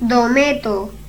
Dometo.